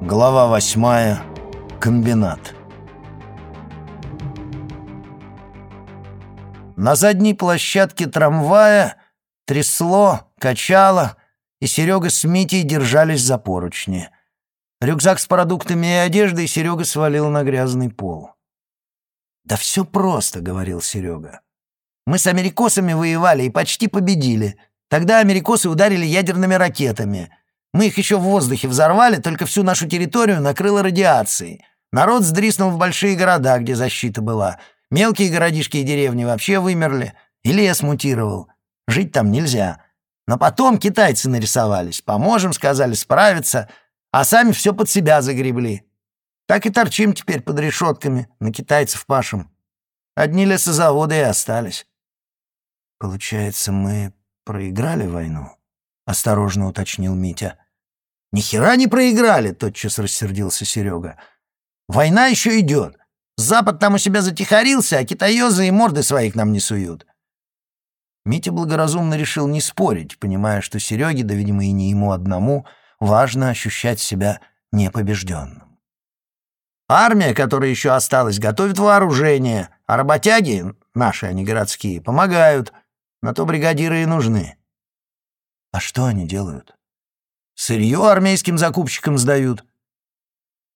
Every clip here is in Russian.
Глава восьмая. Комбинат. На задней площадке трамвая трясло, качало, и Серега с Митей держались за поручни. Рюкзак с продуктами и одеждой Серега свалил на грязный пол. «Да все просто», — говорил Серега. «Мы с америкосами воевали и почти победили. Тогда америкосы ударили ядерными ракетами. Мы их еще в воздухе взорвали, только всю нашу территорию накрыло радиацией. Народ сдриснул в большие города, где защита была. Мелкие городишки и деревни вообще вымерли. И лес мутировал. Жить там нельзя. Но потом китайцы нарисовались. Поможем, сказали, справиться. А сами все под себя загребли. Так и торчим теперь под решетками, на китайцев пашем. Одни лесозаводы и остались. Получается, мы проиграли войну? Осторожно уточнил Митя. Ни хера не проиграли, тотчас рассердился Серега. Война еще идет. Запад там у себя затихарился, а китаёзы и морды своих нам не суют. Митя благоразумно решил не спорить, понимая, что Сереге, да, видимо, и не ему одному, важно ощущать себя непобежденным. Армия, которая еще осталась, готовит вооружение, а работяги, наши, они городские, помогают. На то бригадиры и нужны. А что они делают? Сырье армейским закупщикам сдают.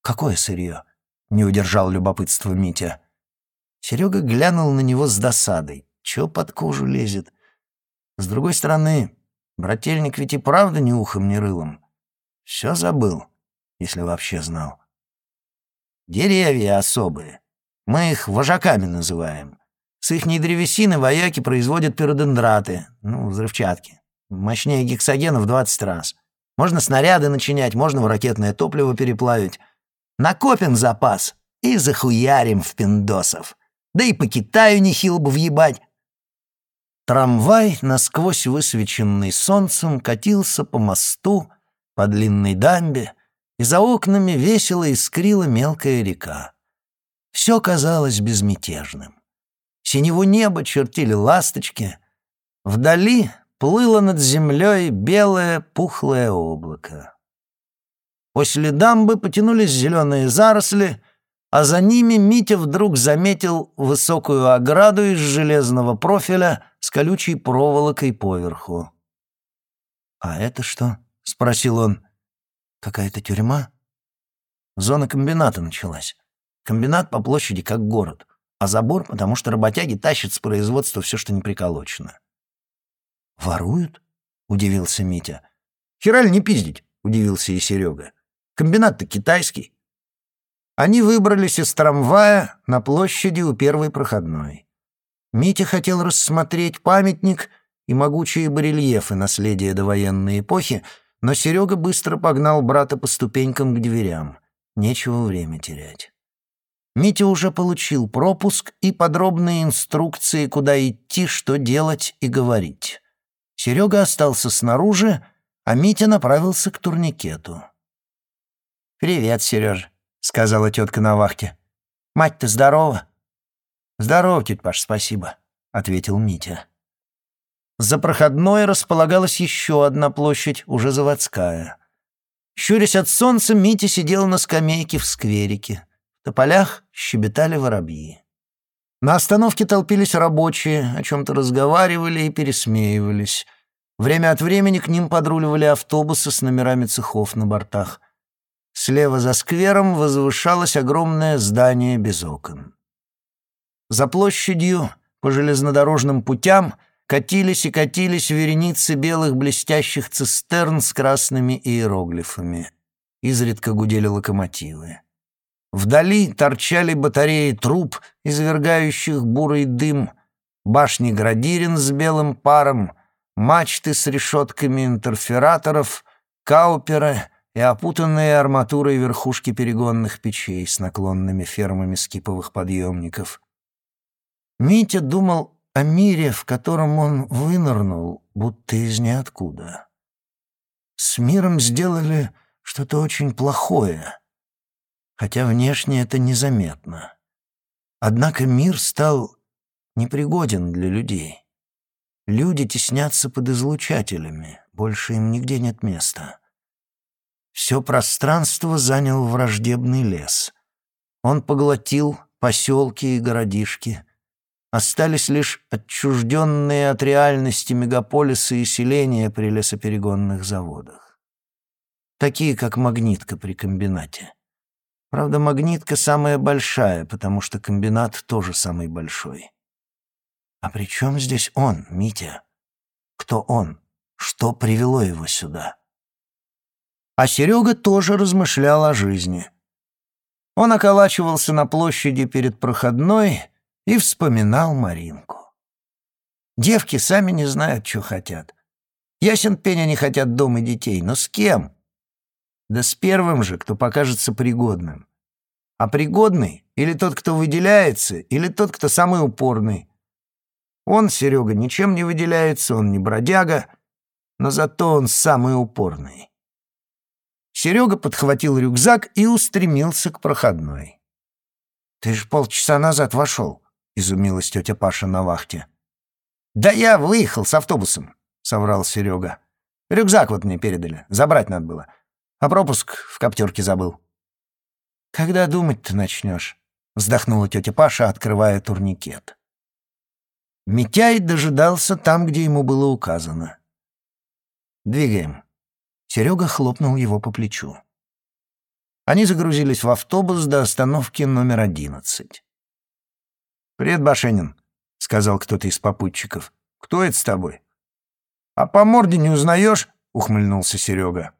Какое сырье? не удержал любопытства Митя. Серега глянул на него с досадой. Чё под кожу лезет? С другой стороны, брательник ведь и правда ни ухом, ни рылом. Все забыл, если вообще знал. Деревья особые. Мы их вожаками называем. С ихней древесины вояки производят пиродендраты, ну, взрывчатки. Мощнее гексогена в 20 раз. Можно снаряды начинять, можно в ракетное топливо переплавить. Накопим запас и захуярим в пиндосов. Да и по Китаю нехило бы въебать. Трамвай, насквозь высвеченный солнцем, катился по мосту, по длинной дамбе, и за окнами весело искрила мелкая река. Все казалось безмятежным. Синего неба чертили ласточки. Вдали плыло над землей белое пухлое облако. После дамбы потянулись зеленые заросли, а за ними Митя вдруг заметил высокую ограду из железного профиля с колючей проволокой поверху. «А это что?» — спросил он. «Какая-то тюрьма?» Зона комбината началась. Комбинат по площади как город, а забор, потому что работяги тащат с производства все, что не приколочено. «Воруют?» — удивился Митя. «Хераль не пиздить!» — удивился и Серега. Комбинат-то китайский. Они выбрались из трамвая на площади у первой проходной. Митя хотел рассмотреть памятник и могучие барельефы наследия довоенной эпохи, но Серега быстро погнал брата по ступенькам к дверям. Нечего время терять. Митя уже получил пропуск и подробные инструкции, куда идти, что делать и говорить. Серега остался снаружи, а Митя направился к турникету. «Привет, Сережа», — сказала тетка на вахте. «Мать-то здорова?» «Здоров, тетя Паш, спасибо», — ответил Митя. За проходной располагалась еще одна площадь, уже заводская. Щурясь от солнца, Митя сидел на скамейке в скверике. В тополях щебетали воробьи. На остановке толпились рабочие, о чем-то разговаривали и пересмеивались. Время от времени к ним подруливали автобусы с номерами цехов на бортах — Слева за сквером возвышалось огромное здание без окон. За площадью по железнодорожным путям катились и катились вереницы белых блестящих цистерн с красными иероглифами. Изредка гудели локомотивы. Вдали торчали батареи труб, извергающих бурый дым, башни градирин с белым паром, мачты с решетками интерфераторов, кауперы и опутанные арматурой верхушки перегонных печей с наклонными фермами скиповых подъемников. Митя думал о мире, в котором он вынырнул, будто из ниоткуда. С миром сделали что-то очень плохое, хотя внешне это незаметно. Однако мир стал непригоден для людей. Люди теснятся под излучателями, больше им нигде нет места. все пространство занял враждебный лес. Он поглотил поселки и городишки. Остались лишь отчужденные от реальности мегаполисы и селения при лесоперегонных заводах. Такие, как магнитка при комбинате. Правда, магнитка самая большая, потому что комбинат тоже самый большой. А при чем здесь он, Митя? Кто он? Что привело его сюда? А Серега тоже размышлял о жизни. Он околачивался на площади перед проходной и вспоминал Маринку. Девки сами не знают, что хотят. Ясен пень они хотят дома детей, но с кем? Да с первым же, кто покажется пригодным. А пригодный или тот, кто выделяется, или тот, кто самый упорный. Он, Серега, ничем не выделяется, он не бродяга, но зато он самый упорный. Серега подхватил рюкзак и устремился к проходной. «Ты же полчаса назад вошел», — изумилась тетя Паша на вахте. «Да я выехал с автобусом», — соврал Серега. «Рюкзак вот мне передали, забрать надо было. А пропуск в коптерке забыл». «Когда думать-то начнешь?» — вздохнула тетя Паша, открывая турникет. Митяй дожидался там, где ему было указано. «Двигаем». Серега хлопнул его по плечу. Они загрузились в автобус до остановки номер одиннадцать. «Привет, Башенин», — сказал кто-то из попутчиков. «Кто это с тобой?» «А по морде не узнаешь?» — ухмыльнулся Серега.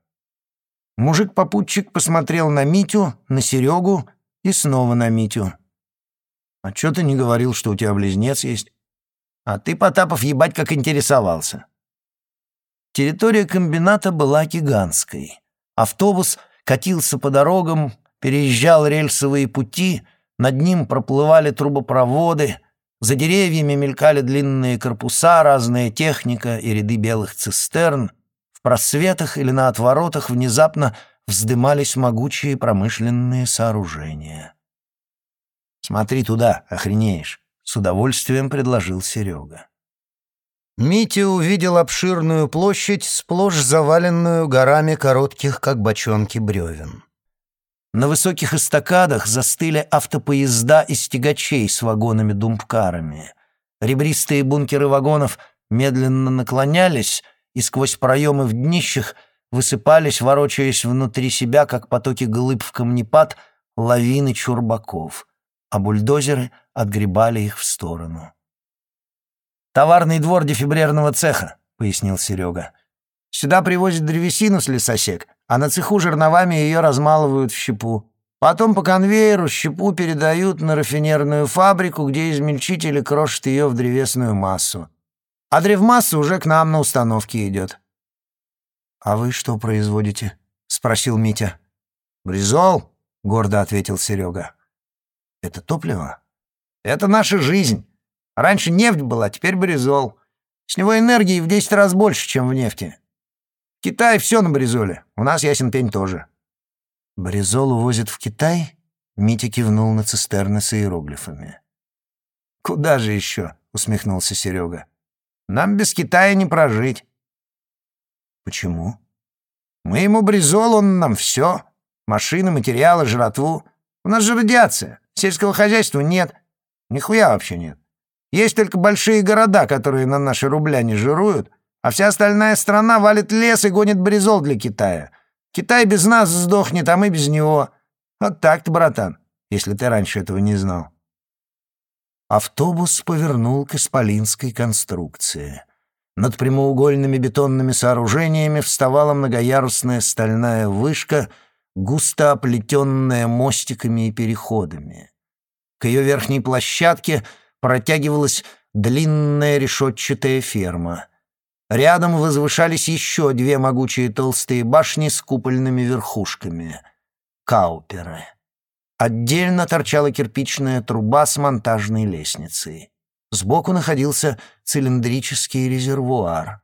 Мужик-попутчик посмотрел на Митю, на Серегу и снова на Митю. «А чё ты не говорил, что у тебя близнец есть?» А ты, Потапов, ебать как интересовался. Территория комбината была гигантской. Автобус катился по дорогам, переезжал рельсовые пути, над ним проплывали трубопроводы, за деревьями мелькали длинные корпуса, разная техника и ряды белых цистерн. Просветах или на отворотах внезапно вздымались могучие промышленные сооружения. «Смотри туда, охренеешь!» — с удовольствием предложил Серега. Митя увидел обширную площадь, сплошь заваленную горами коротких, как бочонки, бревен. На высоких эстакадах застыли автопоезда из тягачей с вагонами-думпкарами. Ребристые бункеры вагонов медленно наклонялись, и сквозь проемы в днищах высыпались, ворочаясь внутри себя, как потоки глыб в камнепад, лавины чурбаков — а бульдозеры отгребали их в сторону. «Товарный двор дефибрерного цеха», — пояснил Серега. «Сюда привозят древесину с лесосек, а на цеху жерновами ее размалывают в щепу. Потом по конвейеру щепу передают на рафинерную фабрику, где измельчители крошат ее в древесную массу. А древмасса уже к нам на установке идет». «А вы что производите?» — спросил Митя. «Бризол», — гордо ответил Серега. Это топливо? Это наша жизнь. Раньше нефть была, теперь бризол. С него энергии в 10 раз больше, чем в нефти. В Китае все на бризоле. У нас ясен пень тоже. Бризол увозят в Китай? Митя кивнул на цистерны с иероглифами. «Куда же еще?» — усмехнулся Серега. «Нам без Китая не прожить». «Почему?» «Мы ему бризол, он нам все. Машины, материалы, жратву. У нас же радиация. Сельского хозяйства нет. Нихуя вообще нет. Есть только большие города, которые на наши рубля не жируют, а вся остальная страна валит лес и гонит бризол для Китая. Китай без нас сдохнет, а мы без него. Вот так-то, братан, если ты раньше этого не знал. Автобус повернул к исполинской конструкции. Над прямоугольными бетонными сооружениями вставала многоярусная стальная вышка — густо оплетенная мостиками и переходами. К ее верхней площадке протягивалась длинная решетчатая ферма. Рядом возвышались еще две могучие толстые башни с купольными верхушками — кауперы. Отдельно торчала кирпичная труба с монтажной лестницей. Сбоку находился цилиндрический резервуар.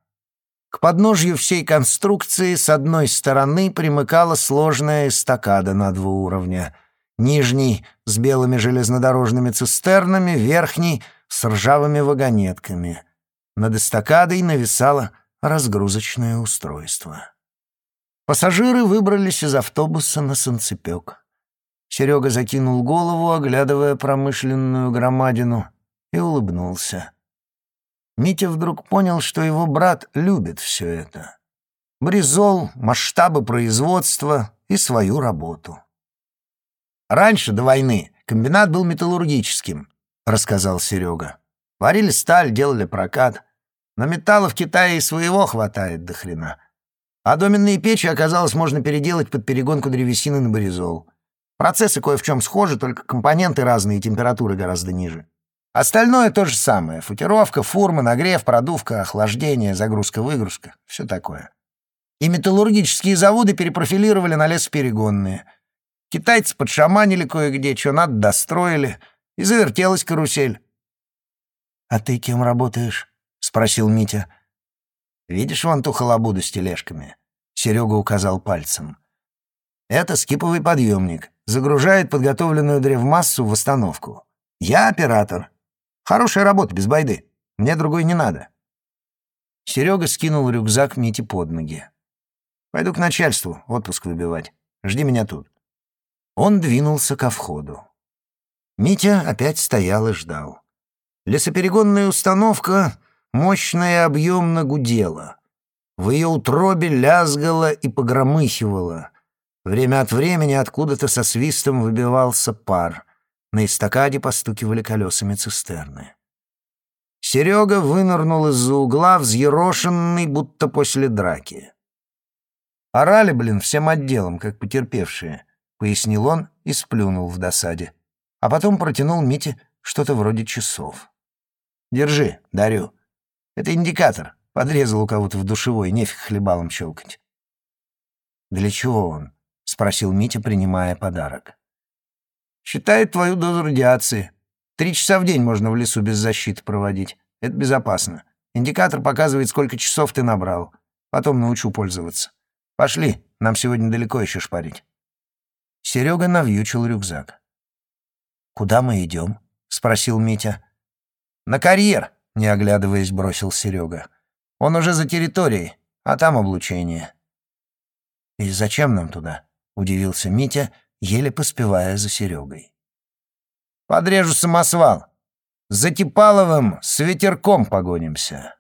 К подножью всей конструкции с одной стороны примыкала сложная эстакада на два уровня. Нижний — с белыми железнодорожными цистернами, верхний — с ржавыми вагонетками. Над эстакадой нависало разгрузочное устройство. Пассажиры выбрались из автобуса на санцепек. Серега закинул голову, оглядывая промышленную громадину, и улыбнулся. Митя вдруг понял, что его брат любит все это. Бризол, масштабы производства и свою работу. «Раньше, до войны, комбинат был металлургическим», — рассказал Серега. «Варили сталь, делали прокат. Но металла в Китае и своего хватает до хрена. А доменные печи, оказалось, можно переделать под перегонку древесины на боризол. Процессы кое в чем схожи, только компоненты разные и температуры гораздо ниже. Остальное то же самое. Футировка, фурма, нагрев, продувка, охлаждение, загрузка-выгрузка. Все такое. И металлургические заводы перепрофилировали на лесоперегонные. Китайцы подшаманили кое-где, что надо, достроили. И завертелась карусель. «А ты кем работаешь?» — спросил Митя. «Видишь вон ту халабуду с тележками?» Серега указал пальцем. «Это скиповый подъемник. Загружает подготовленную древмассу в остановку. Я оператор. Хорошая работа, без байды. Мне другой не надо». Серега скинул рюкзак Мите под ноги. «Пойду к начальству, отпуск выбивать. Жди меня тут». Он двинулся ко входу. Митя опять стоял и ждал. Лесоперегонная установка мощно и объемно гудела. В ее утробе лязгала и погромыхивала. Время от времени откуда-то со свистом выбивался пар. На эстакаде постукивали колесами цистерны. Серега вынырнул из-за угла, взъерошенный, будто после драки. «Орали, блин, всем отделом, как потерпевшие», — пояснил он и сплюнул в досаде. А потом протянул Мите что-то вроде часов. «Держи, дарю. Это индикатор. Подрезал у кого-то в душевой, нефиг хлебалом щелкать. «Для чего он?» — спросил Митя, принимая подарок. «Считает твою дозу радиации. Три часа в день можно в лесу без защиты проводить. Это безопасно. Индикатор показывает, сколько часов ты набрал. Потом научу пользоваться. Пошли, нам сегодня далеко еще шпарить». Серега навьючил рюкзак. «Куда мы идем?» — спросил Митя. «На карьер», не оглядываясь, бросил Серега. «Он уже за территорией, а там облучение». «И зачем нам туда?» — удивился Митя, еле поспевая за Серегой. «Подрежу самосвал. За Типаловым с ветерком погонимся».